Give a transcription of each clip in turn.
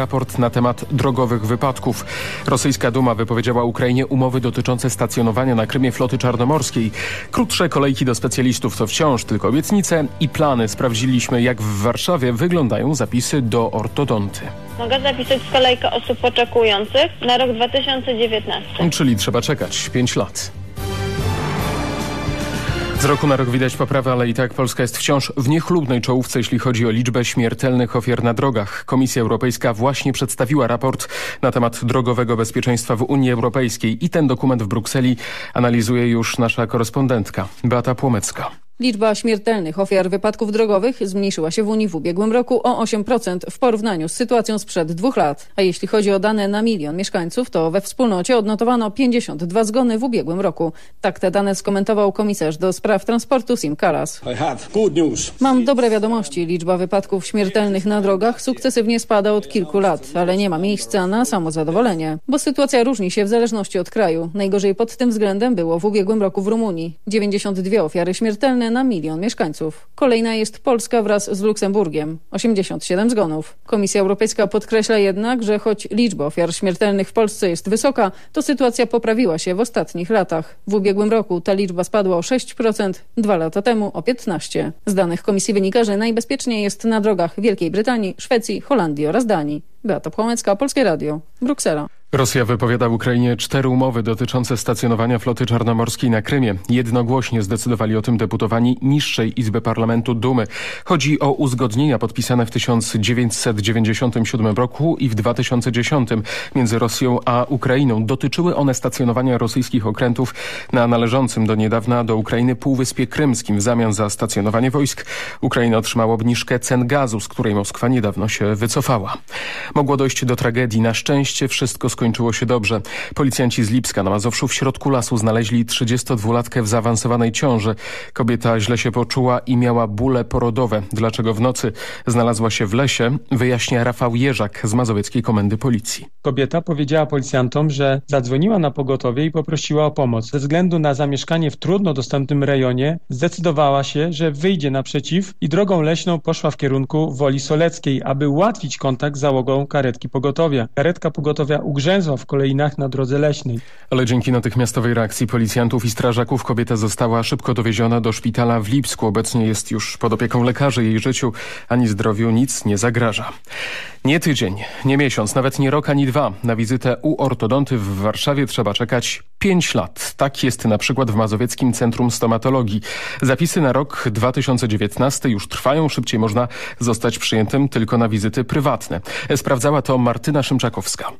raport na temat drogowych wypadków. Rosyjska Duma wypowiedziała Ukrainie umowy dotyczące stacjonowania na Krymie floty czarnomorskiej. Krótsze kolejki do specjalistów to wciąż tylko obietnice i plany. Sprawdziliśmy, jak w Warszawie wyglądają zapisy do ortodonty. Mogę zapisać kolejkę osób oczekujących na rok 2019. Czyli trzeba czekać 5 lat. Z roku na rok widać poprawę, ale i tak Polska jest wciąż w niechlubnej czołówce, jeśli chodzi o liczbę śmiertelnych ofiar na drogach. Komisja Europejska właśnie przedstawiła raport na temat drogowego bezpieczeństwa w Unii Europejskiej i ten dokument w Brukseli analizuje już nasza korespondentka Beata Płomecka. Liczba śmiertelnych ofiar wypadków drogowych zmniejszyła się w Unii w ubiegłym roku o 8% w porównaniu z sytuacją sprzed dwóch lat. A jeśli chodzi o dane na milion mieszkańców, to we wspólnocie odnotowano 52 zgony w ubiegłym roku. Tak te dane skomentował komisarz do spraw transportu Sim Karas. Mam dobre wiadomości. Liczba wypadków śmiertelnych na drogach sukcesywnie spada od kilku lat, ale nie ma miejsca na samozadowolenie, bo sytuacja różni się w zależności od kraju. Najgorzej pod tym względem było w ubiegłym roku w Rumunii. 92 ofiary śmiertelne na milion mieszkańców. Kolejna jest Polska wraz z Luksemburgiem. 87 zgonów. Komisja Europejska podkreśla jednak, że choć liczba ofiar śmiertelnych w Polsce jest wysoka, to sytuacja poprawiła się w ostatnich latach. W ubiegłym roku ta liczba spadła o 6%, dwa lata temu o 15%. Z danych komisji wynika, że najbezpieczniej jest na drogach Wielkiej Brytanii, Szwecji, Holandii oraz Danii. Beata Płomecka, Polskie Radio, Bruksela. Rosja wypowiada Ukrainie cztery umowy dotyczące stacjonowania floty czarnomorskiej na Krymie. Jednogłośnie zdecydowali o tym deputowani niższej Izby Parlamentu Dumy. Chodzi o uzgodnienia podpisane w 1997 roku i w 2010 między Rosją a Ukrainą. Dotyczyły one stacjonowania rosyjskich okrętów na należącym do niedawna do Ukrainy Półwyspie Krymskim. W zamian za stacjonowanie wojsk Ukraina otrzymała obniżkę cen gazu, z której Moskwa niedawno się wycofała. Mogło dojść do tragedii. Na szczęście wszystko skończyło się dobrze. Policjanci z Lipska na Mazowszu w środku lasu znaleźli 32-latkę w zaawansowanej ciąży. Kobieta źle się poczuła i miała bóle porodowe. Dlaczego w nocy znalazła się w lesie, wyjaśnia Rafał Jerzak z Mazowieckiej Komendy Policji. Kobieta powiedziała policjantom, że zadzwoniła na pogotowie i poprosiła o pomoc. Ze względu na zamieszkanie w trudno dostępnym rejonie zdecydowała się, że wyjdzie naprzeciw i drogą leśną poszła w kierunku Woli Soleckiej, aby ułatwić kontakt z załogą karetki pogotowia. Karetka pogotowia ugrzęzła w kolejnach na drodze leśnej. Ale dzięki natychmiastowej reakcji policjantów i strażaków kobieta została szybko dowieziona do szpitala w Lipsku. Obecnie jest już pod opieką lekarzy. Jej życiu ani zdrowiu nic nie zagraża. Nie tydzień, nie miesiąc, nawet nie rok ani dwa. Na wizytę u ortodonty w Warszawie trzeba czekać pięć lat. Tak jest na przykład w Mazowieckim Centrum Stomatologii. Zapisy na rok 2019 już trwają. Szybciej można zostać przyjętym tylko na wizyty prywatne. Sprawdzała to Martyna Szymczakowska.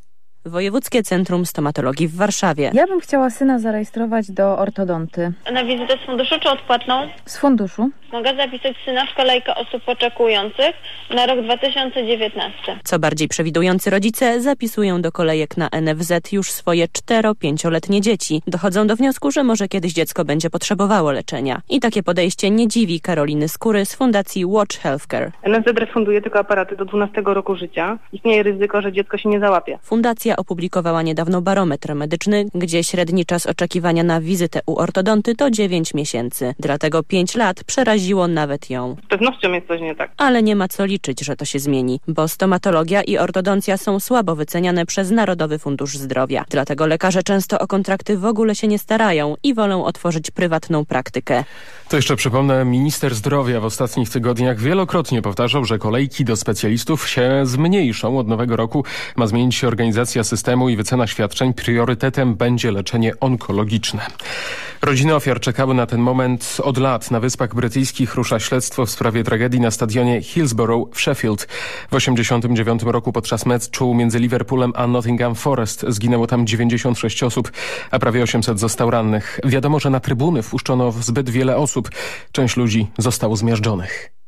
Wojewódzkie Centrum Stomatologii w Warszawie. Ja bym chciała syna zarejestrować do ortodonty. Na wizytę z funduszu czy odpłatną? Z funduszu. Mogę zapisać syna w kolejkę osób oczekujących na rok 2019. Co bardziej przewidujący rodzice zapisują do kolejek na NFZ już swoje 4-5-letnie dzieci. Dochodzą do wniosku, że może kiedyś dziecko będzie potrzebowało leczenia. I takie podejście nie dziwi Karoliny Skóry z Fundacji Watch Healthcare. NFZ refunduje tylko aparaty do 12 roku życia. Istnieje ryzyko, że dziecko się nie załapie. Fundacja opublikowała niedawno barometr medyczny, gdzie średni czas oczekiwania na wizytę u ortodonty to 9 miesięcy. Dlatego 5 lat przeraziło nawet ją. Z pewnością jest coś nie tak. Ale nie ma co liczyć, że to się zmieni, bo stomatologia i ortodoncja są słabo wyceniane przez Narodowy Fundusz Zdrowia. Dlatego lekarze często o kontrakty w ogóle się nie starają i wolą otworzyć prywatną praktykę. To jeszcze przypomnę, minister zdrowia w ostatnich tygodniach wielokrotnie powtarzał, że kolejki do specjalistów się zmniejszą. Od nowego roku ma zmienić się organizacja systemu i wycena świadczeń. Priorytetem będzie leczenie onkologiczne. Rodziny ofiar czekały na ten moment od lat. Na Wyspach Brytyjskich rusza śledztwo w sprawie tragedii na stadionie Hillsborough w Sheffield. W 1989 roku podczas meczu między Liverpoolem a Nottingham Forest zginęło tam 96 osób, a prawie 800 został rannych. Wiadomo, że na trybuny wpuszczono zbyt wiele osób. Część ludzi zostało zmiażdżonych.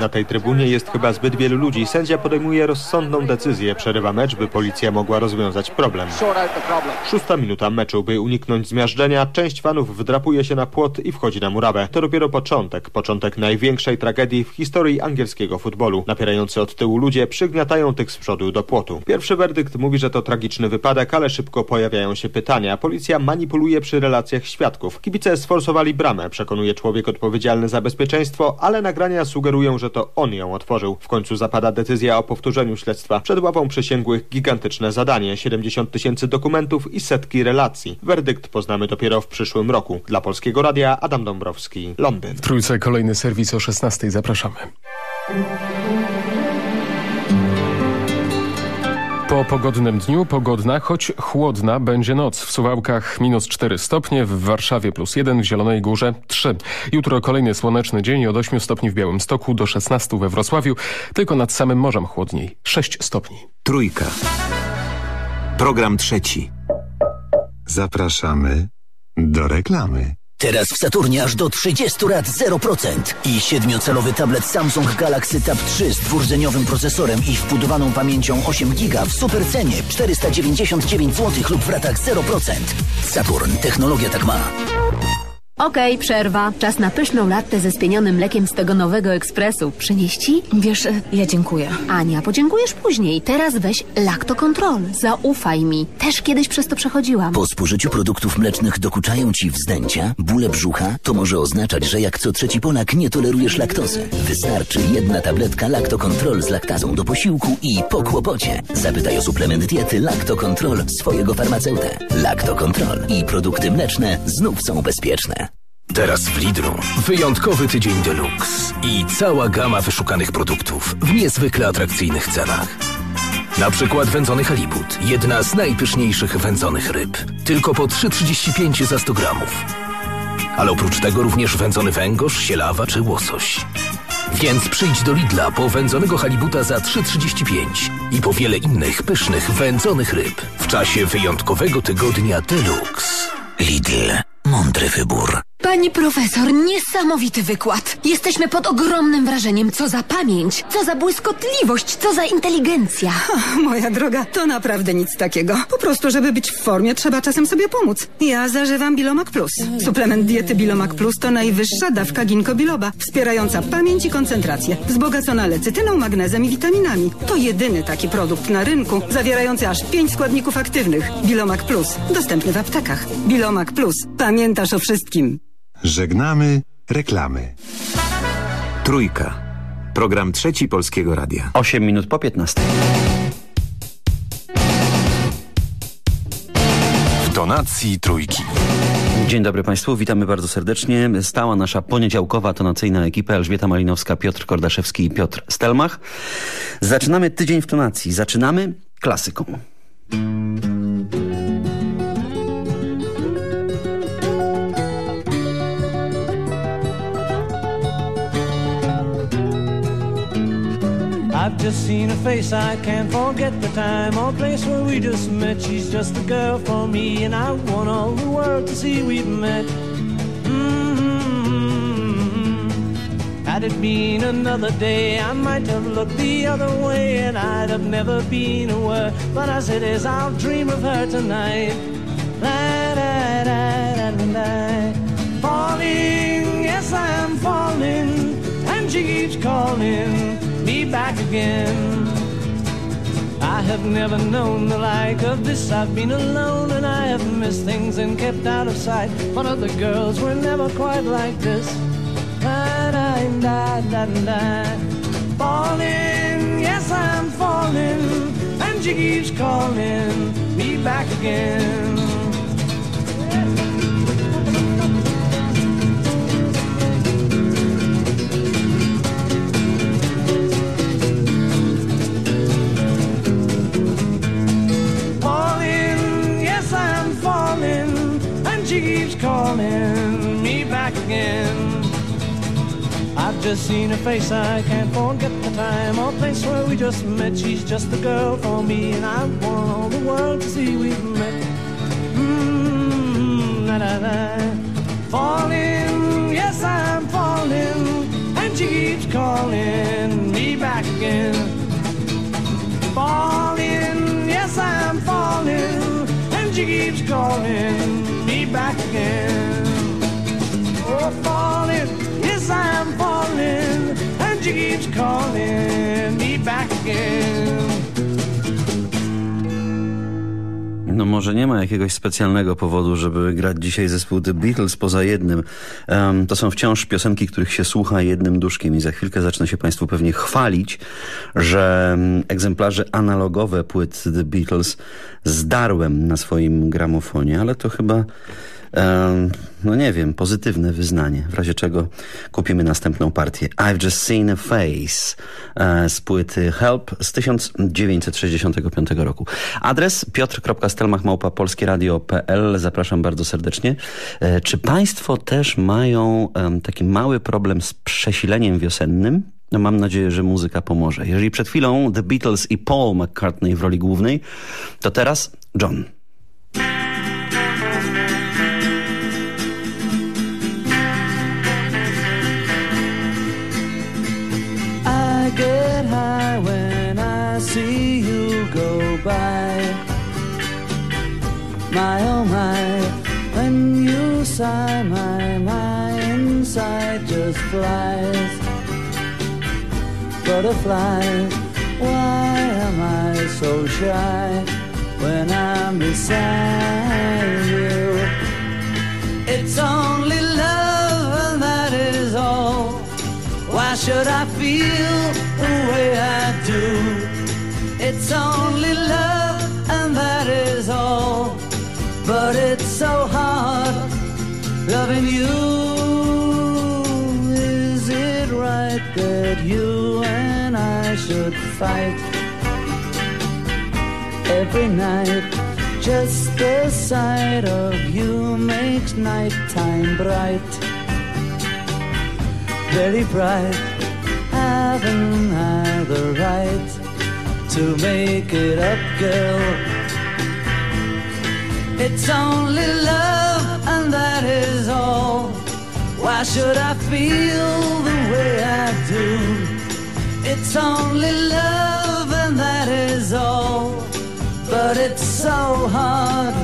Na tej trybunie jest chyba zbyt wielu ludzi. Sędzia podejmuje rozsądną decyzję. Przerywa mecz, by policja mogła rozwiązać problem. Szósta minuta meczu, by uniknąć zmiażdżenia, część fanów wdrapuje się na płot i wchodzi na murawę. To dopiero początek. Początek największej tragedii w historii angielskiego futbolu. Napierający od tyłu ludzie przygniatają tych z przodu do płotu. Pierwszy werdykt mówi, że to tragiczny wypadek, ale szybko pojawiają się pytania. Policja manipuluje przy relacjach świadków. Kibice sforsowali bramę, przekonuje człowiek odpowiedzialny za za bezpieczeństwo, ale nagrania sugerują, że to on ją otworzył. W końcu zapada decyzja o powtórzeniu śledztwa. Przed ławą przysięgłych gigantyczne zadanie, 70 tysięcy dokumentów i setki relacji. Werdykt poznamy dopiero w przyszłym roku. Dla Polskiego Radia Adam Dąbrowski, Londyn. W Trójce kolejny serwis o 16. Zapraszamy. Po pogodnym dniu pogodna, choć chłodna będzie noc. W Suwałkach minus 4 stopnie, w Warszawie plus 1, w Zielonej Górze 3. Jutro kolejny słoneczny dzień od 8 stopni w Białymstoku do 16 we Wrocławiu, tylko nad samym morzem chłodniej 6 stopni. Trójka. Program trzeci. Zapraszamy do reklamy. Teraz w Saturnie aż do 30 lat 0% i siedmiocalowy tablet Samsung Galaxy Tab 3 z dwurdzeniowym procesorem i wbudowaną pamięcią 8 GB w supercenie 499 zł lub w ratach 0%. Saturn. Technologia tak ma. Okej, okay, przerwa. Czas na pyszną lattę ze spienionym mlekiem z tego nowego ekspresu. Przynieść ci? Wiesz, ja dziękuję. Ania, podziękujesz później. Teraz weź Lactocontrol. Zaufaj mi. Też kiedyś przez to przechodziłam. Po spożyciu produktów mlecznych dokuczają ci wzdęcia, bóle brzucha? To może oznaczać, że jak co trzeci Polak nie tolerujesz laktozy. Wystarczy jedna tabletka Lactocontrol z laktazą do posiłku i po kłopocie. Zapytaj o suplement diety Lactocontrol swojego farmaceutę. Lactocontrol i produkty mleczne znów są bezpieczne. Teraz w Lidlu wyjątkowy tydzień deluxe i cała gama wyszukanych produktów w niezwykle atrakcyjnych cenach. Na przykład wędzony halibut, jedna z najpyszniejszych wędzonych ryb. Tylko po 3,35 za 100 gramów. Ale oprócz tego również wędzony węgorz, sielawa czy łosoś. Więc przyjdź do Lidla po wędzonego halibuta za 3,35 i po wiele innych pysznych wędzonych ryb w czasie wyjątkowego tygodnia deluxe. Lidl. Mądry wybór. Pani profesor, niesamowity wykład. Jesteśmy pod ogromnym wrażeniem. Co za pamięć, co za błyskotliwość, co za inteligencja. Ha, moja droga, to naprawdę nic takiego. Po prostu, żeby być w formie, trzeba czasem sobie pomóc. Ja zażywam Bilomac Plus. Suplement diety Bilomac Plus to najwyższa dawka ginkgo biloba, wspierająca pamięć i koncentrację, wzbogacona lecytyną, magnezem i witaminami. To jedyny taki produkt na rynku, zawierający aż pięć składników aktywnych. Bilomac Plus, dostępny w aptekach. Bilomac Plus, pamiętasz o wszystkim. Żegnamy reklamy. Trójka. Program trzeci Polskiego Radia. 8 minut po 15. W tonacji trójki. Dzień dobry Państwu, witamy bardzo serdecznie. Stała nasza poniedziałkowa tonacyjna ekipa Elżbieta Malinowska, Piotr Kordaszewski i Piotr Stelmach. Zaczynamy tydzień w tonacji. Zaczynamy klasyką. Just seen her face, I can't forget the time or place where we just met. She's just a girl for me, and I want all the world to see we've met. Mm-hmm. Had it been another day, I might have looked the other way, and I'd have never been aware. But as it is, I'll dream of her tonight. Falling, yes, I am falling, and she keeps calling me back again. I have never known the like of this. I've been alone and I have missed things and kept out of sight. But other girls were never quite like this. Da. Falling, yes, I'm falling, and she keeps calling me back again. Calling me back again. I've just seen her face, I can't forget the time or place where we just met. She's just the girl for me, and I want all the world to see we've met. Mmm, da da da. Keeps calling me back again. No może nie ma jakiegoś specjalnego powodu, żeby grać dzisiaj zespół The Beatles poza jednym. Um, to są wciąż piosenki, których się słucha jednym duszkiem i za chwilkę zacznę się Państwu pewnie chwalić, że egzemplarze analogowe płyt The Beatles zdarłem na swoim gramofonie, ale to chyba no nie wiem, pozytywne wyznanie, w razie czego kupimy następną partię. I've Just Seen a Face e, z płyty Help z 1965 roku. Adres piotr.stelmach.polskieradio.pl Zapraszam bardzo serdecznie. E, czy Państwo też mają taki mały problem z przesileniem wiosennym? No mam nadzieję, że muzyka pomoże. Jeżeli przed chwilą The Beatles i Paul McCartney w roli głównej, to teraz John. Go by. My oh my, when you sigh, my, my inside just flies. Butterflies, why am I so shy when I'm beside you? It's only love, and that is all. Why should I feel the way I do? It's only love, and that is all. But it's so hard loving you. Is it right that you and I should fight every night? Just the sight of you makes nighttime bright, very bright. Haven't I the right? To make it up, girl. It's only love, and that is all. Why should I feel the way I do? It's only love, and that is all. But it's so hard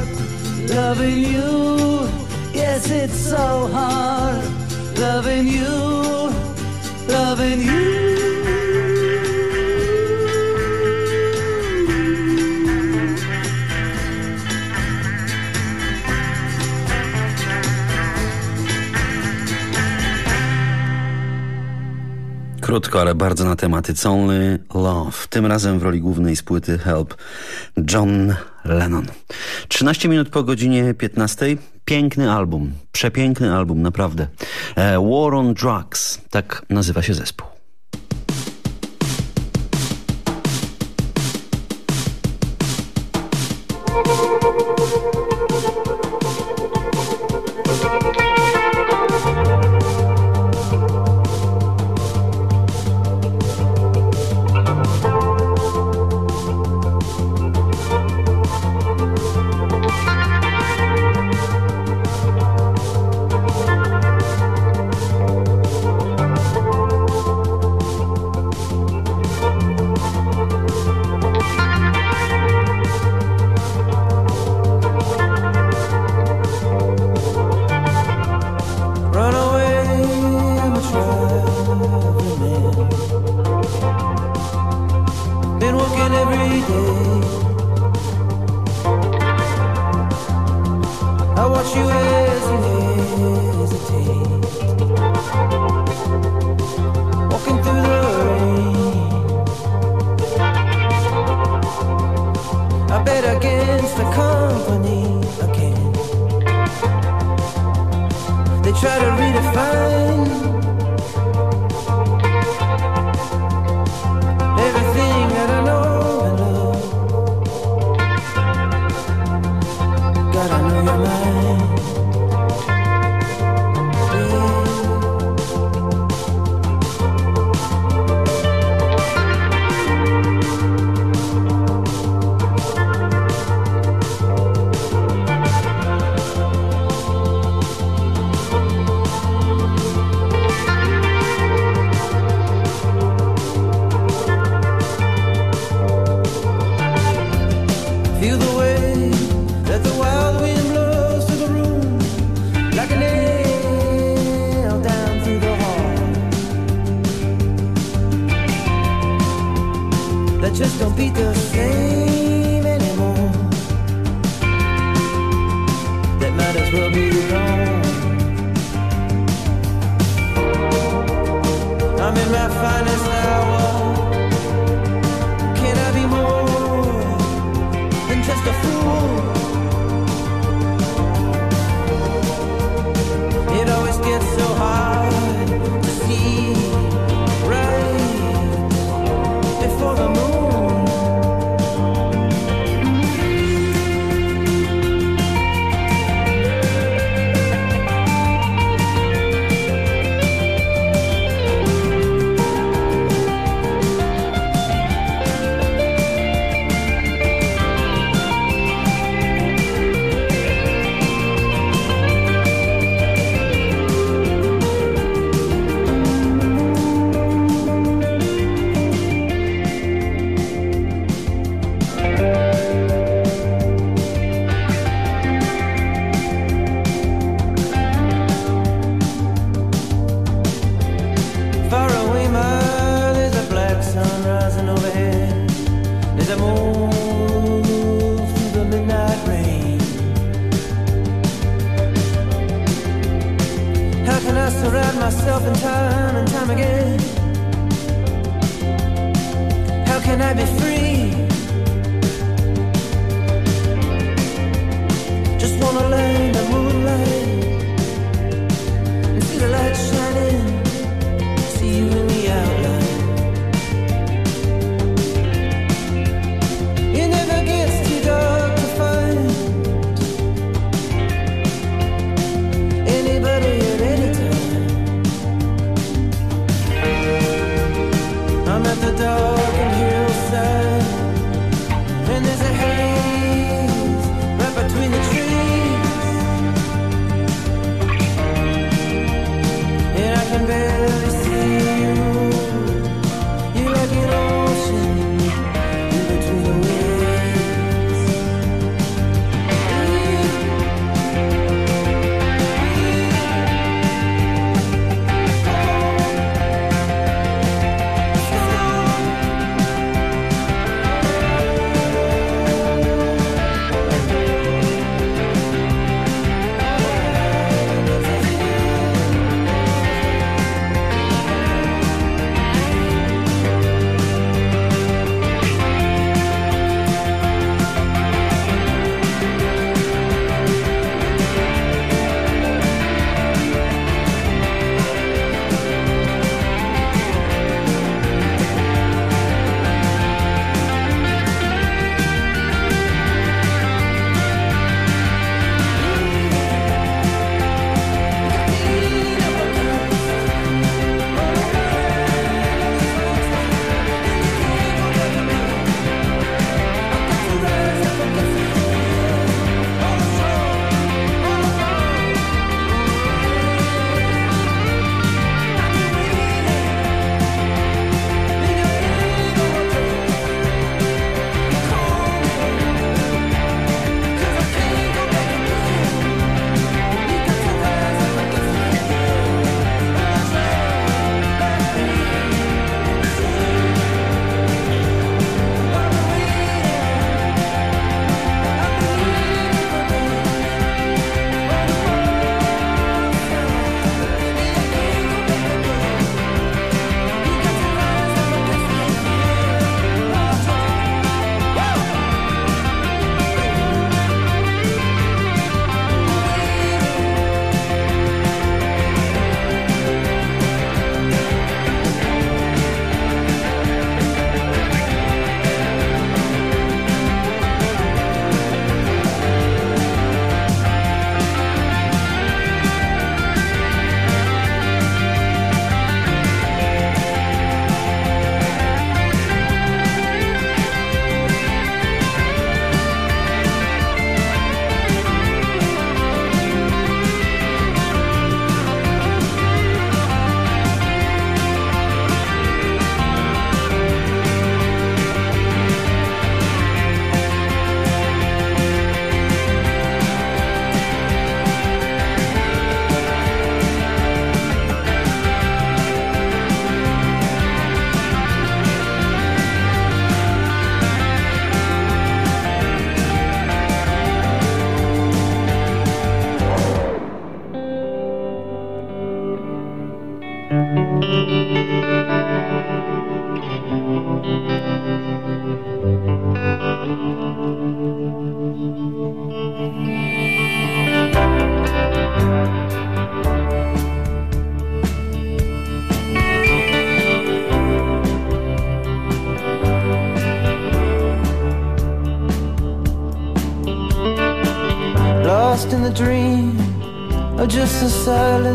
loving you. Yes, it's so hard loving you, loving you. Krótko, ale bardzo na temat. It's Only Love. Tym razem w roli głównej z płyty Help John Lennon. 13 minut po godzinie 15. Piękny album. Przepiękny album, naprawdę. E, War on Drugs. Tak nazywa się zespół.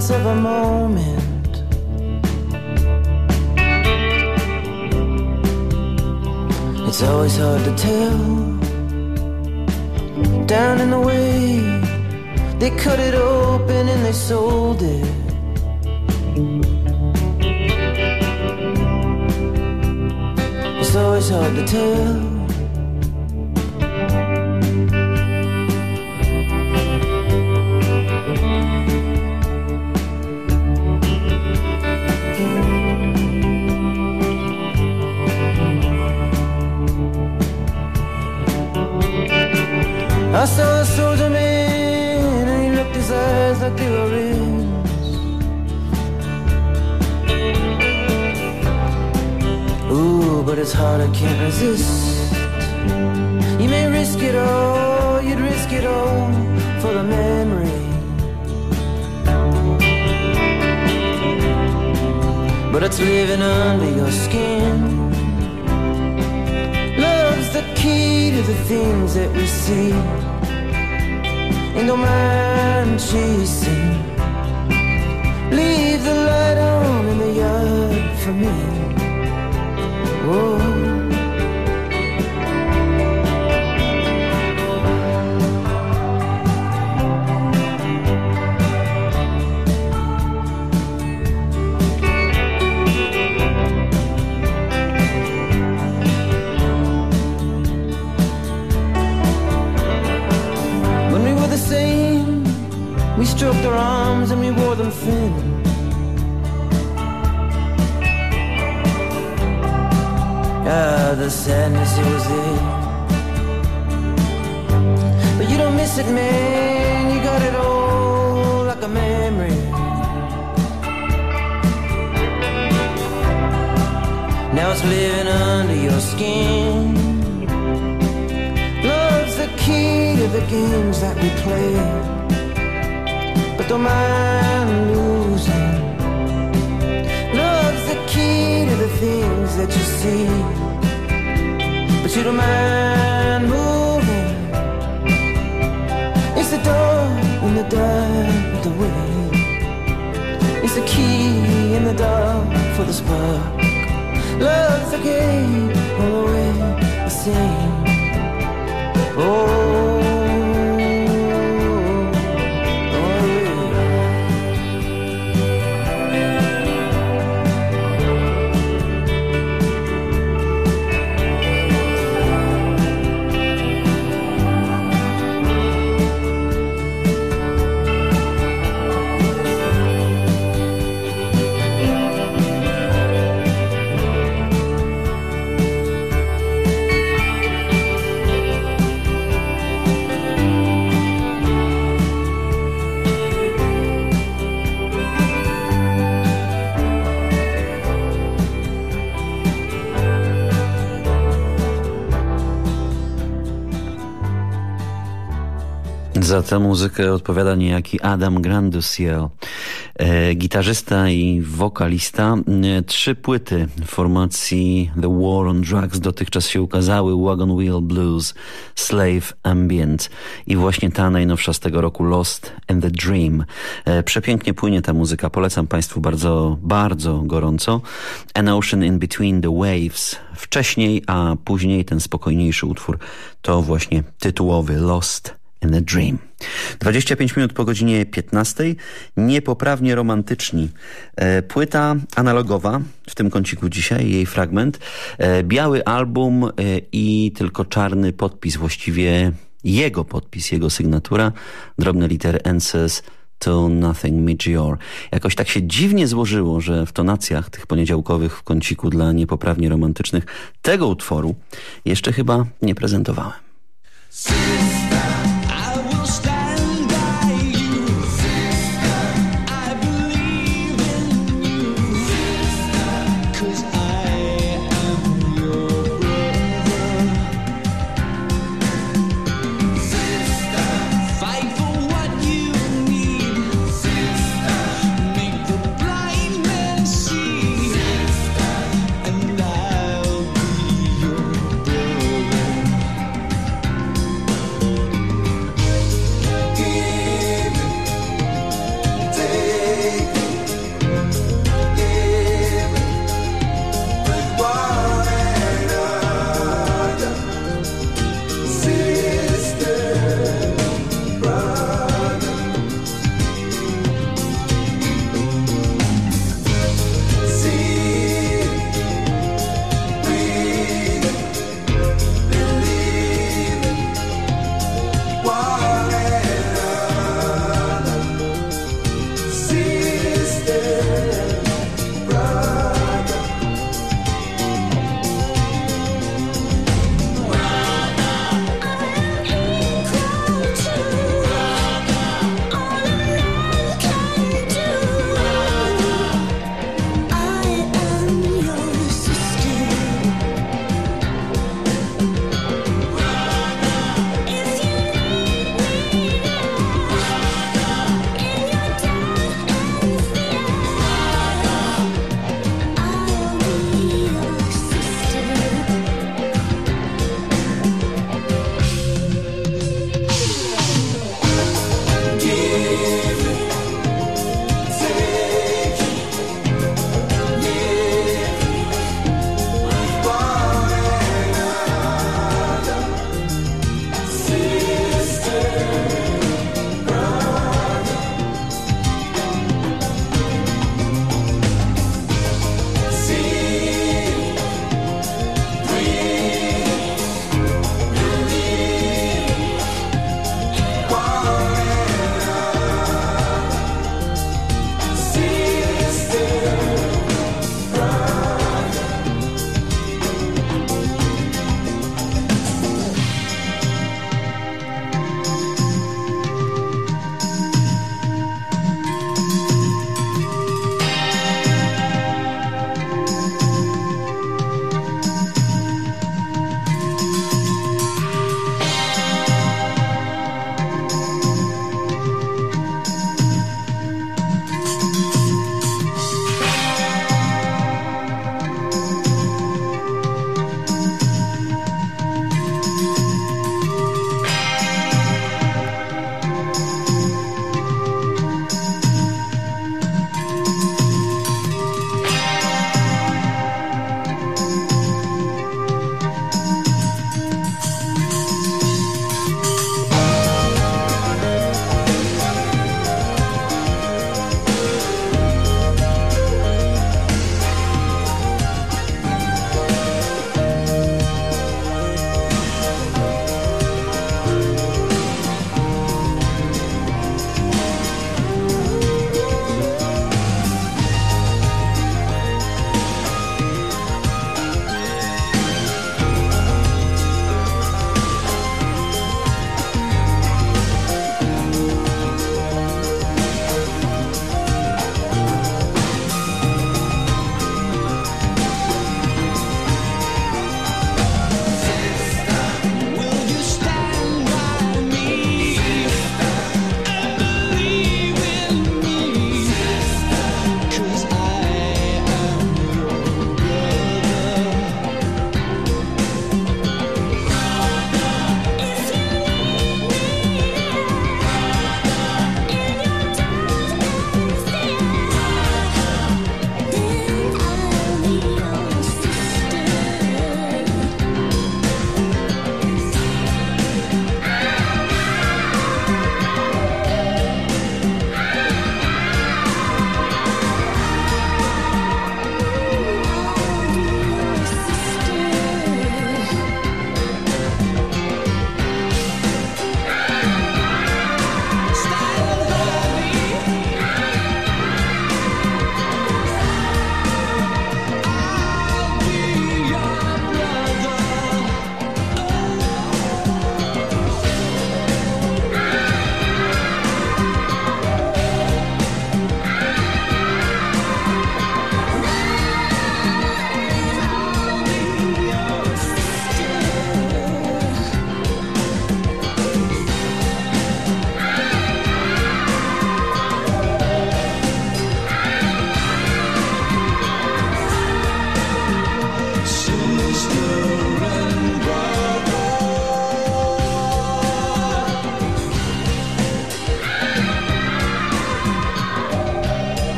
Silence of a moment. It's always hard to tell. Down in the way, they cut it open and they sold it. It's always hard to tell. I saw a soldier man and he looked his eyes like they were rings. Ooh, but it's hard, I can't resist. You may risk it all, you'd risk it all for the memory. But it's living under your skin. Love's the key to the things that we see. And don't mind chasing. Leave the light on in the yard for me. Whoa. Stroked our arms and we wore them thin. Ah, the sadness, it was there. But you don't miss it, man. You got it all like a memory. Now it's living under your skin. Love's the key to the games that we play. But don't mind losing. Love's the key to the things that you see. But you don't mind moving. It's the door in the dark of the way. It's the key in the dark for the spark. Love's the game all the way the same. Oh, Za tę muzykę odpowiada niejaki Adam Grandusiel, gitarzysta i wokalista. E, trzy płyty formacji The War on Drugs dotychczas się ukazały. Wagon Wheel Blues, Slave Ambient i właśnie ta najnowsza z tego roku Lost and the Dream. E, przepięknie płynie ta muzyka. Polecam Państwu bardzo, bardzo gorąco. An Ocean in Between the Waves wcześniej, a później ten spokojniejszy utwór to właśnie tytułowy Lost in a Dream. 25 minut po godzinie 15. Niepoprawnie romantyczni. E, płyta analogowa, w tym kąciku dzisiaj, jej fragment. E, biały album e, i tylko czarny podpis, właściwie jego podpis, jego sygnatura. Drobne litery NSS to Nothing Meteor. Jakoś tak się dziwnie złożyło, że w tonacjach tych poniedziałkowych w kąciku dla niepoprawnie romantycznych tego utworu jeszcze chyba nie prezentowałem.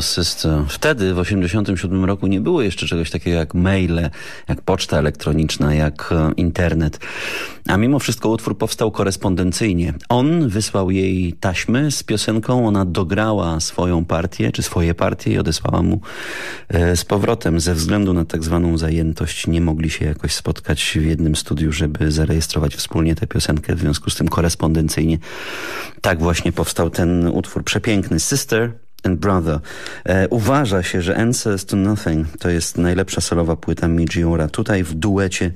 Your sister. Wtedy, w 87 roku, nie było jeszcze czegoś takiego jak maile, jak poczta elektroniczna, jak e, internet. A mimo wszystko utwór powstał korespondencyjnie. On wysłał jej taśmy z piosenką, ona dograła swoją partię, czy swoje partie i odesłała mu e, z powrotem. Ze względu na tak zwaną zajętość nie mogli się jakoś spotkać w jednym studiu, żeby zarejestrować wspólnie tę piosenkę. W związku z tym korespondencyjnie tak właśnie powstał ten utwór przepiękny. Sister and Brother. E, uważa się, że Answers to Nothing to jest najlepsza solowa płyta Mijiora. Tutaj w duecie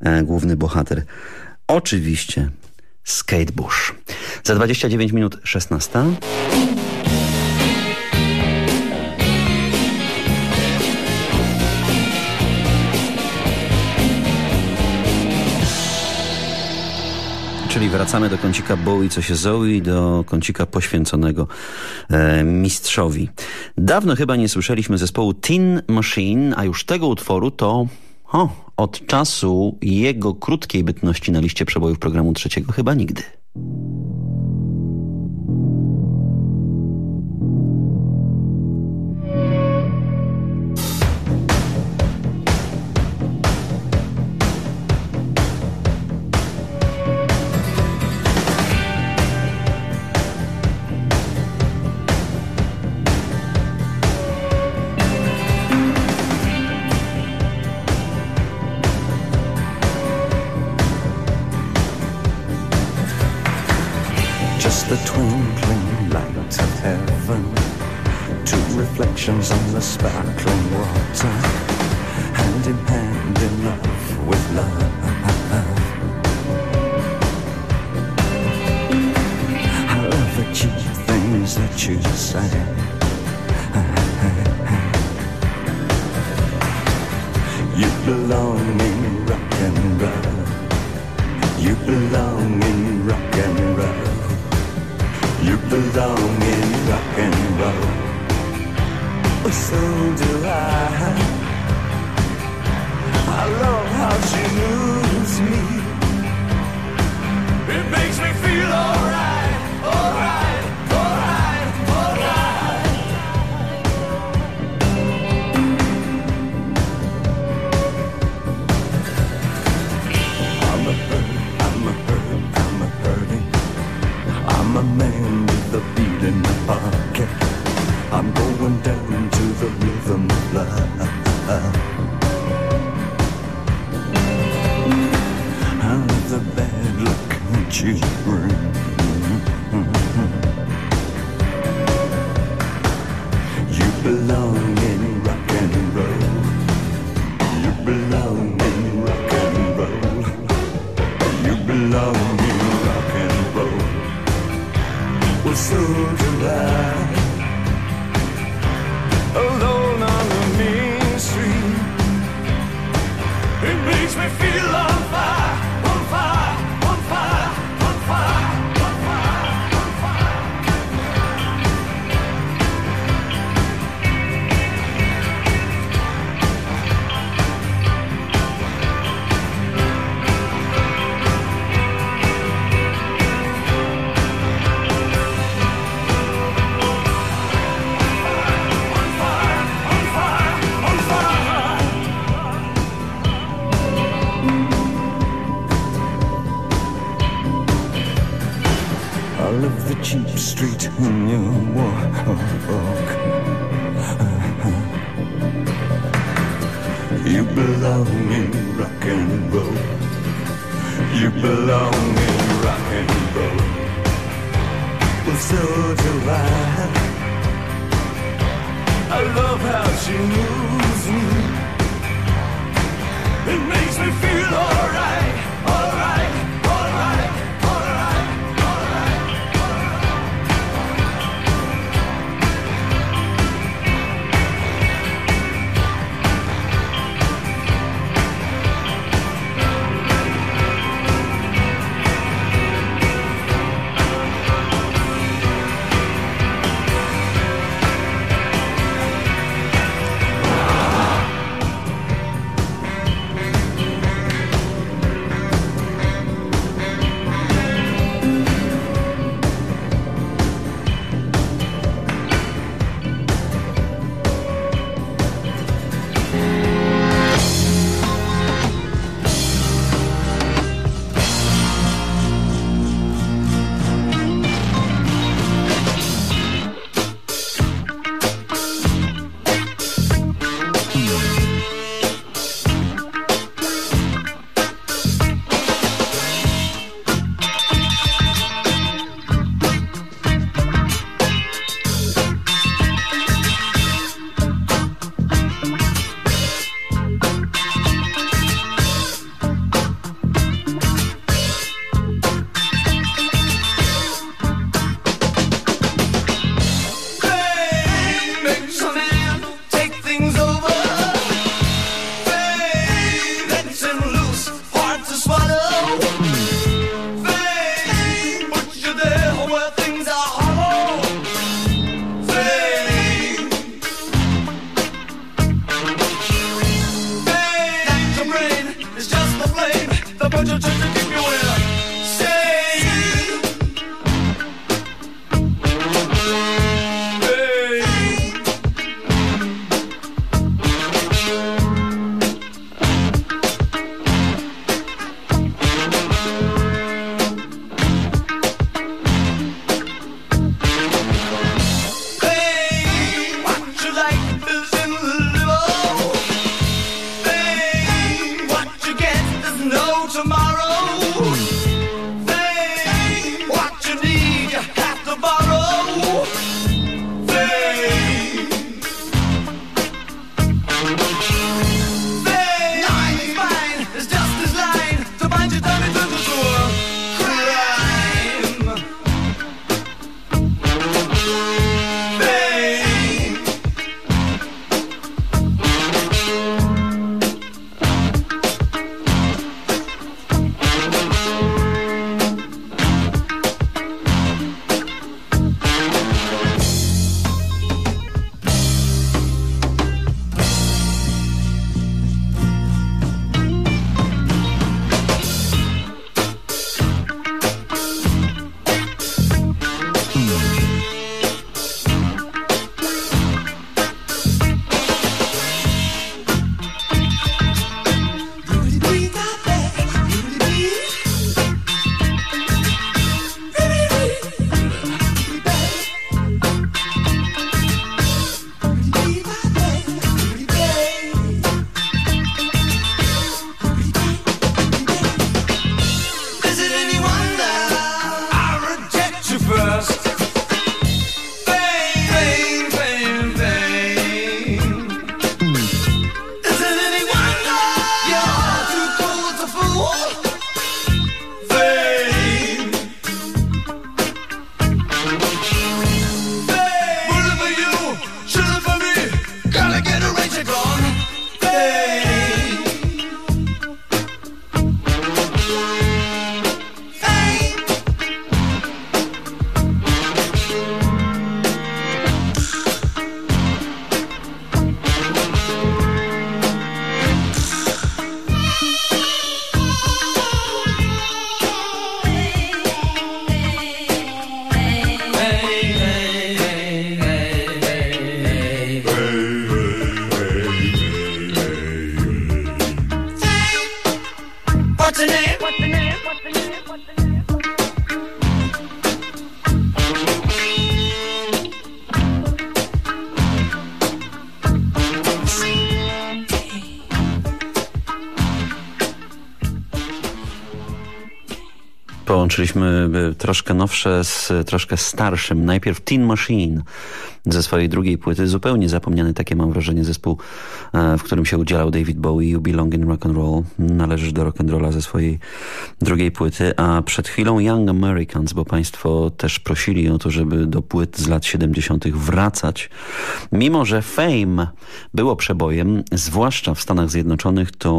e, główny bohater. Oczywiście Skatebush. Za 29 minut 16. Czyli wracamy do kącika Bowie, co się Zoe, do kącika poświęconego e, mistrzowi. Dawno chyba nie słyszeliśmy zespołu Tin Machine, a już tego utworu to o, od czasu jego krótkiej bytności na liście przebojów programu trzeciego chyba nigdy. Połączyliśmy e, troszkę nowsze z e, troszkę starszym. Najpierw Teen Machine ze swojej drugiej płyty. Zupełnie zapomniany, takie mam wrażenie, zespół, e, w którym się udzielał David Bowie. You Belong in Rock and Roll. Należysz do rock and rolla ze swojej drugiej płyty. A przed chwilą Young Americans, bo państwo też prosili o to, żeby do płyt z lat 70. wracać. Mimo, że Fame było przebojem, zwłaszcza w Stanach Zjednoczonych, to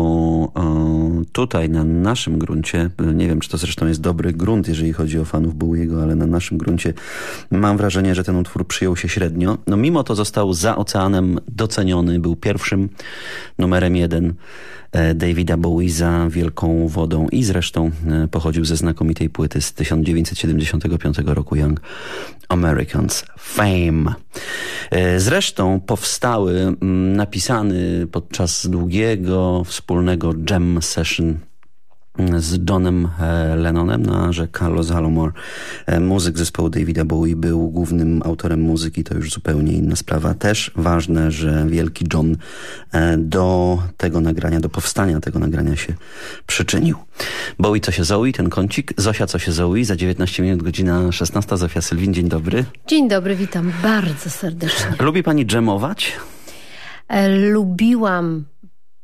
e, tutaj na naszym gruncie, nie wiem, czy to zresztą jest dobry grunt, jeżeli chodzi o fanów Bowiego, ale na naszym gruncie mam wrażenie, że ten utwór przyjął się średnio. No mimo to został za oceanem doceniony, był pierwszym numerem jeden e, Davida Bowie za Wielką Wodą i zresztą e, pochodził ze znakomitej płyty z 1975 roku Young Americans Fame. E, zresztą powstały mm, napisany podczas długiego wspólnego jam session z Johnem e, Lennonem, no że Carlos Alomar, e, muzyk zespołu Davida Bowie, był głównym autorem muzyki, to już zupełnie inna sprawa. Też ważne, że wielki John e, do tego nagrania, do powstania tego nagrania się przyczynił. Bowie, co się Zoe, ten kącik. Zosia, co się Zoe, za 19 minut, godzina 16. Zofia Sylwin, dzień dobry. Dzień dobry, witam bardzo serdecznie. Lubi pani dżemować? E, lubiłam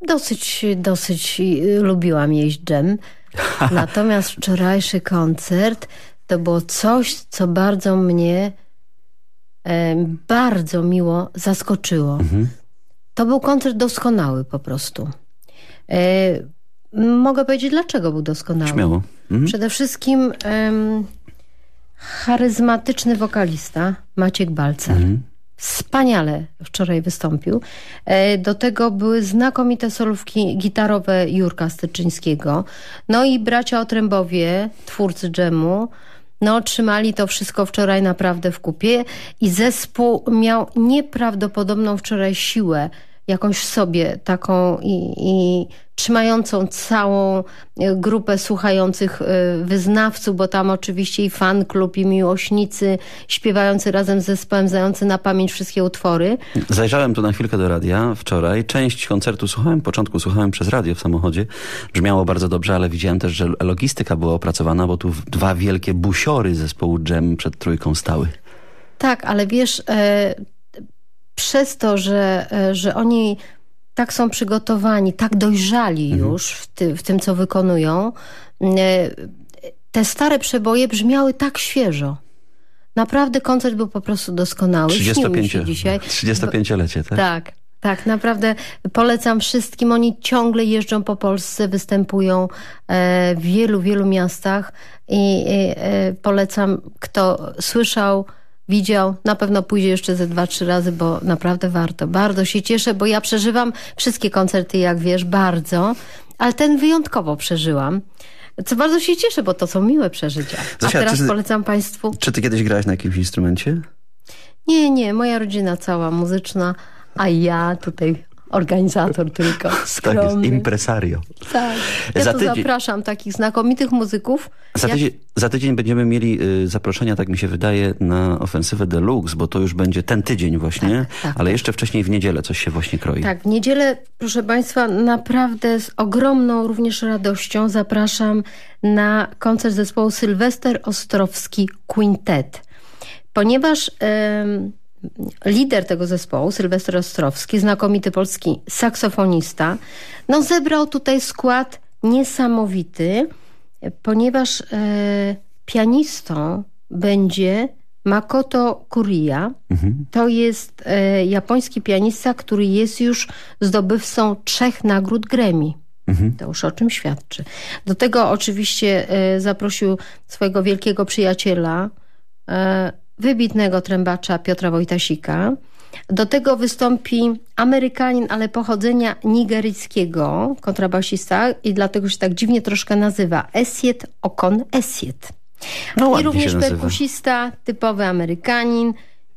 Dosyć, dosyć y, lubiłam jeść dżem. Natomiast wczorajszy koncert to było coś, co bardzo mnie e, bardzo miło zaskoczyło. Mhm. To był koncert doskonały po prostu. E, mogę powiedzieć, dlaczego był doskonały. Śmiało. Mhm. Przede wszystkim e, charyzmatyczny wokalista Maciek Balcar. Mhm Wspaniale wczoraj wystąpił. E, do tego były znakomite solówki gitarowe Jurka Styczyńskiego. No i bracia Otrębowie, twórcy dżemu, no trzymali to wszystko wczoraj naprawdę w kupie i zespół miał nieprawdopodobną wczoraj siłę jakąś w sobie taką i, i trzymającą całą e, grupę słuchających e, wyznawców, bo tam oczywiście i fan klub, i miłośnicy śpiewający razem z zespołem, znający na pamięć wszystkie utwory. Zajrzałem tu na chwilkę do radia wczoraj. Część koncertu słuchałem, początku słuchałem przez radio w samochodzie. Brzmiało bardzo dobrze, ale widziałem też, że logistyka była opracowana, bo tu dwa wielkie busiory zespołu Jam przed trójką stały. Tak, ale wiesz, e, przez to, że, e, że oni tak są przygotowani, tak dojrzali mhm. już w, ty, w tym, co wykonują, e, te stare przeboje brzmiały tak świeżo. Naprawdę koncert był po prostu doskonały. 35, dzisiaj. 35-lecie, tak? Tak. Tak, naprawdę polecam wszystkim. Oni ciągle jeżdżą po Polsce, występują e, w wielu, wielu miastach i polecam, kto słyszał widział, na pewno pójdzie jeszcze ze dwa, trzy razy, bo naprawdę warto. Bardzo się cieszę, bo ja przeżywam wszystkie koncerty, jak wiesz, bardzo, ale ten wyjątkowo przeżyłam. Co bardzo się cieszę, bo to są miłe przeżycia. Zosia, A teraz ty, polecam Państwu... Czy Ty kiedyś grałeś na jakimś instrumencie? Nie, nie. Moja rodzina cała muzyczna, a ja tutaj organizator tylko. Tak jest, impresario. Tak. Ja za tydzień... zapraszam takich znakomitych muzyków. Za tydzień, za tydzień będziemy mieli y, zaproszenia, tak mi się wydaje, na ofensywę Deluxe, bo to już będzie ten tydzień właśnie, tak, tak, ale tak. jeszcze wcześniej w niedzielę coś się właśnie kroi. Tak, w niedzielę, proszę Państwa, naprawdę z ogromną również radością zapraszam na koncert zespołu Sylwester Ostrowski Quintet. Ponieważ... Yy, lider tego zespołu, Sylwester Ostrowski, znakomity polski saksofonista, no zebrał tutaj skład niesamowity, ponieważ e, pianistą będzie Makoto Kuria. Mhm. To jest e, japoński pianista, który jest już zdobywcą trzech nagród Grammy. Mhm. To już o czym świadczy. Do tego oczywiście e, zaprosił swojego wielkiego przyjaciela, e, wybitnego trębacza Piotra Wojtasika. Do tego wystąpi Amerykanin, ale pochodzenia nigeryjskiego, kontrabasista i dlatego się tak dziwnie troszkę nazywa Esiet Okon Esiet. No, I również perkusista, typowy Amerykanin,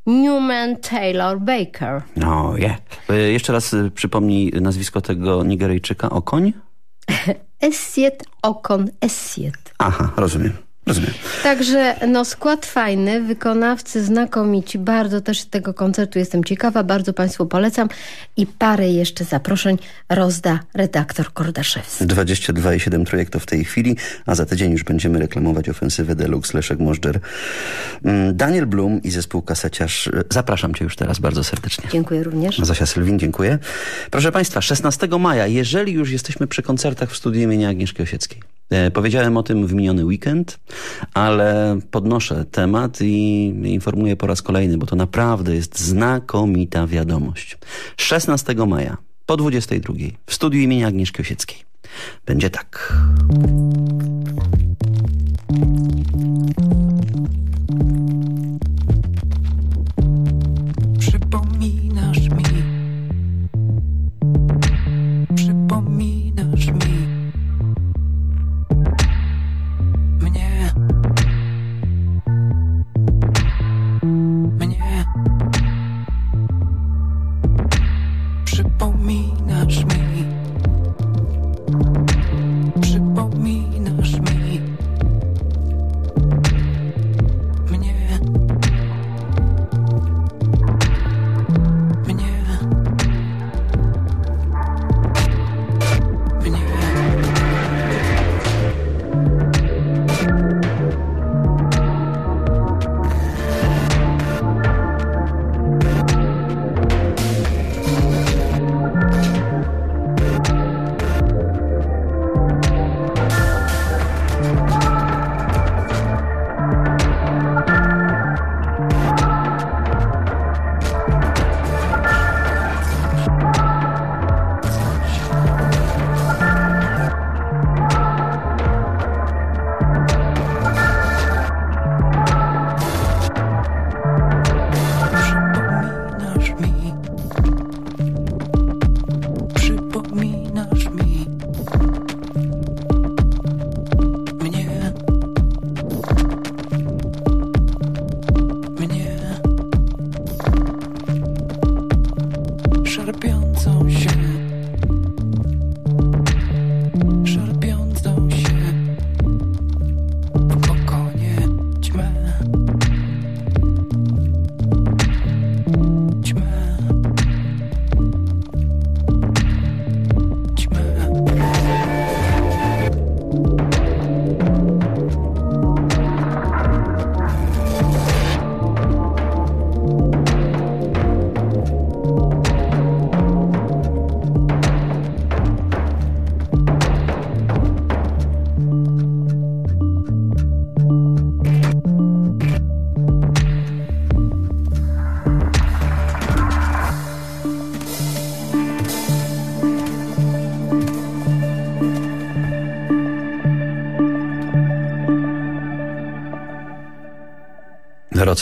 Newman Taylor Baker. No. Yeah. Jeszcze raz y, przypomnij nazwisko tego Nigeryjczyka. Okoń? Esiet Okon Esiet. Aha, rozumiem. Rozumiem. Także no skład fajny, wykonawcy znakomici, bardzo też tego koncertu jestem ciekawa, bardzo Państwu polecam i parę jeszcze zaproszeń rozda redaktor Kordaszewski. 22,7 trójek to w tej chwili, a za tydzień już będziemy reklamować ofensywę Deluxe Leszek Możdżer. Mm, Daniel Blum i zespół Kaseciarz. Zapraszam Cię już teraz bardzo serdecznie. Dziękuję również. Zosia Sylwin, dziękuję. Proszę Państwa, 16 maja, jeżeli już jesteśmy przy koncertach w studiu imienia Agnieszki Osieckiej. E, powiedziałem o tym w miniony weekend, ale podnoszę temat i informuję po raz kolejny, bo to naprawdę jest znakomita wiadomość. 16 maja po 22 w studiu imienia Agnieszki Osieckiej będzie tak.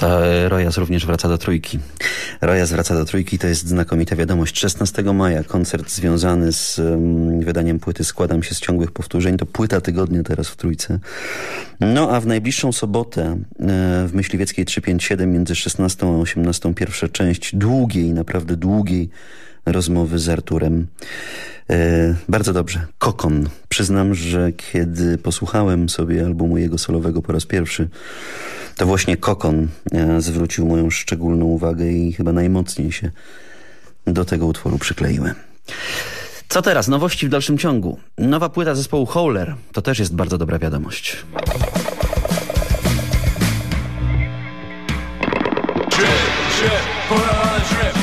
Roca, Rojas również wraca do trójki. Rojas wraca do trójki, to jest znakomita wiadomość. 16 maja koncert związany z um, wydaniem płyty Składam się z ciągłych powtórzeń. To płyta tygodnia teraz w trójce. No a w najbliższą sobotę e, w Myśliwieckiej 357 między 16 a 18 pierwsza część długiej, naprawdę długiej rozmowy z Arturem. E, bardzo dobrze. Kokon. Przyznam, że kiedy posłuchałem sobie albumu jego solowego po raz pierwszy, to właśnie Kokon e, zwrócił moją szczególną uwagę i chyba najmocniej się do tego utworu przykleiłem. Co teraz? Nowości w dalszym ciągu. Nowa płyta zespołu Howler. To też jest bardzo dobra wiadomość. Drip, drip,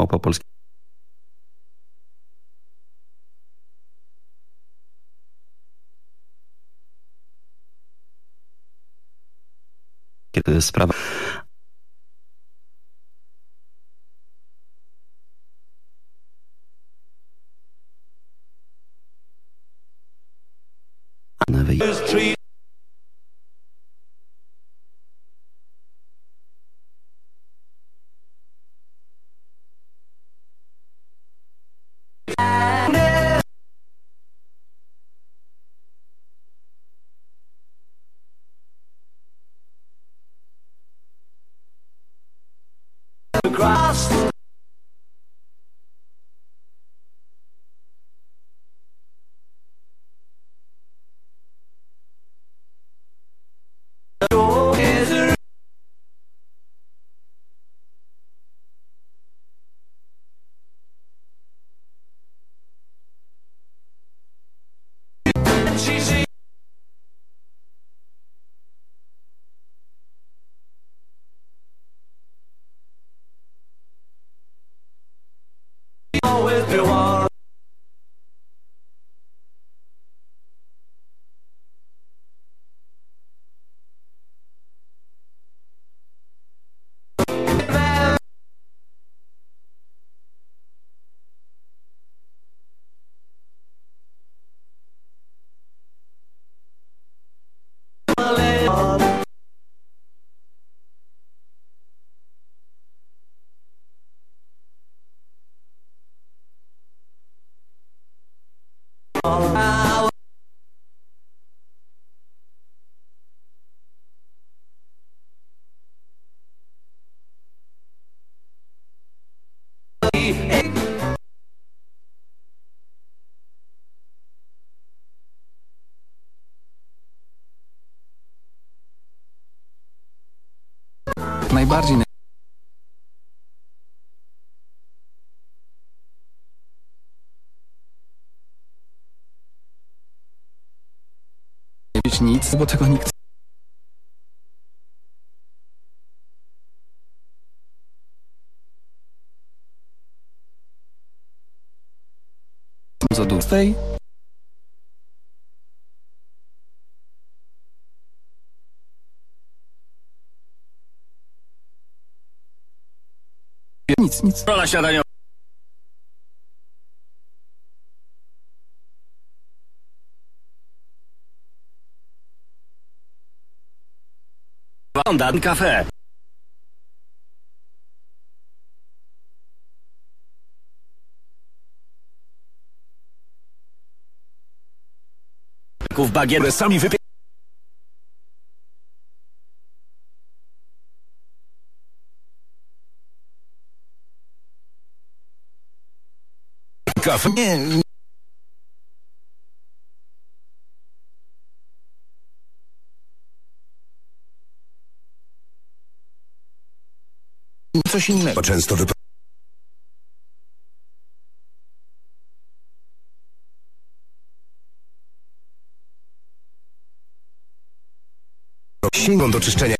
Małpa Polski. Kiedy sprawa Anna Najbardziej być nic, bo tego nikt... Za dustej? Nic, nic. Rola siadaniowa. Wanda Cafe. Bagier sami wypie... Kafe. Nie, coś innego. Często wyp... Sięgą do czyszczenia.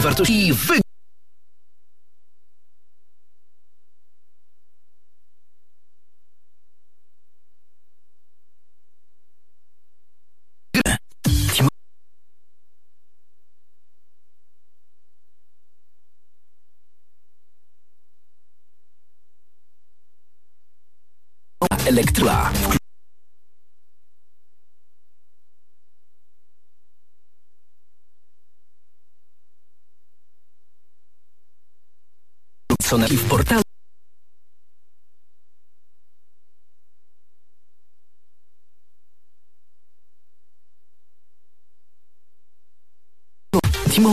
wartości i wy... Co na w portalu.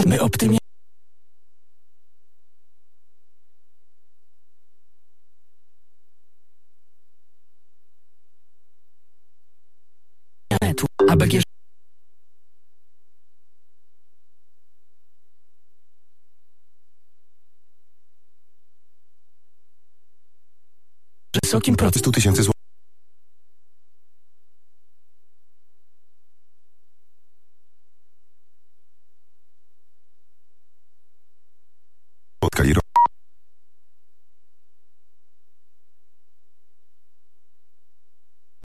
My optymie. Wysokim procentu tysięcy złotych.